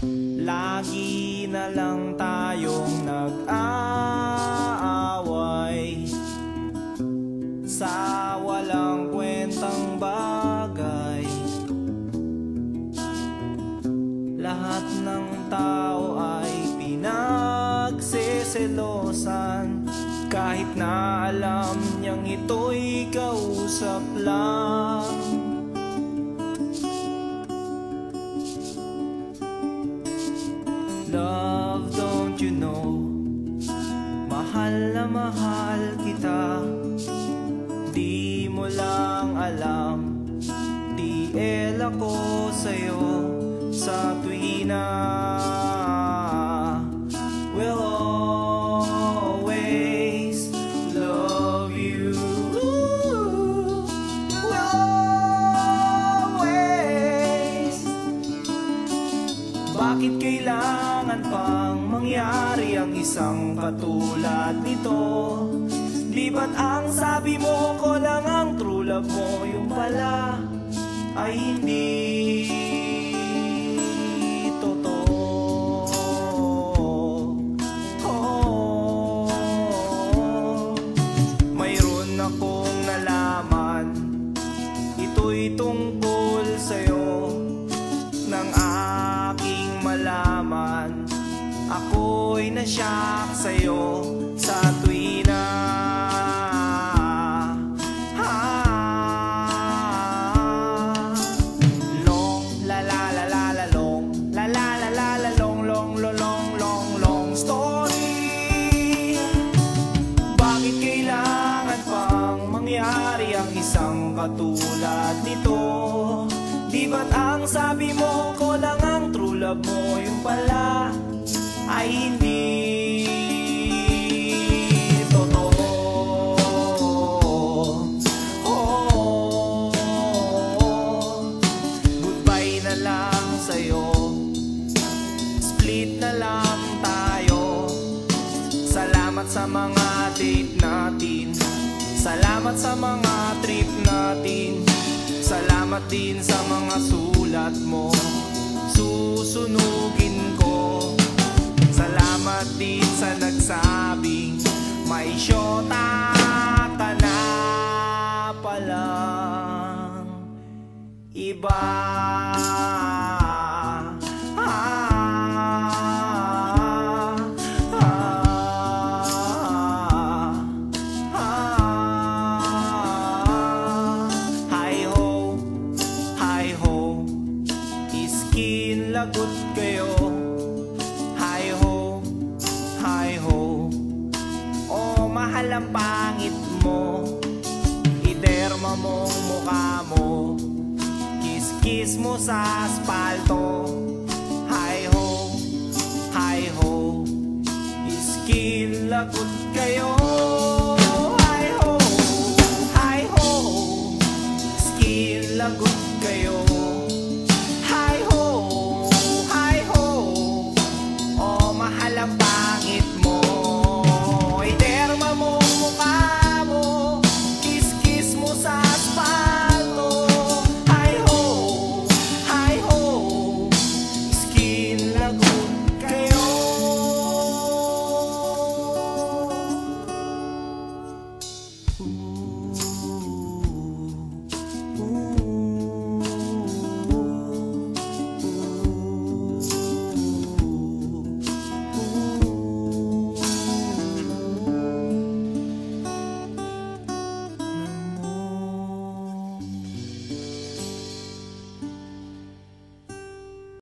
Lagi na lang tayong nag-aaway. Sa walang kwentang bagay. Lahat ng tao ay pinagseselosan. Kahit na alam niyang ito'y kausap lang Mahal na mahal kita. Di mo lang alam Tiel ako sa'yo Sa tuwina Bakit kailangan pang mangyari ang isang katulad nito? Di ba't ang sabi mo ko lang ang true love mo Yung pala ay hindi totoo oh, Mayroon akong nalaman Ito'y tungkol Ako'y nasyak sa'yo Sa tuwina Ah, Long la la la la la long. La la la la la long long long long long long story. Bakit kailangan pang mangyari ang isang katulad nito? Di ba't ang sabi mo ko lang ang true love mo Yung pala ay hindi totoo. Oh, Goodbye na lang sa'yo. Split na lang tayo. Salamat sa mga date natin. Salamat sa mga trip natin. Salamat din sa mga sulat mo. Susunugin Din sa nagsabing May syota ka na palang Iba. Lagot kayo ang pangit mo. Iterma mong mukha mo. Kiss-kiss mo sa asfalto Hi-ho, hi-ho Iskil lagot kayo. Hi-ho, hi-ho Iskil lagot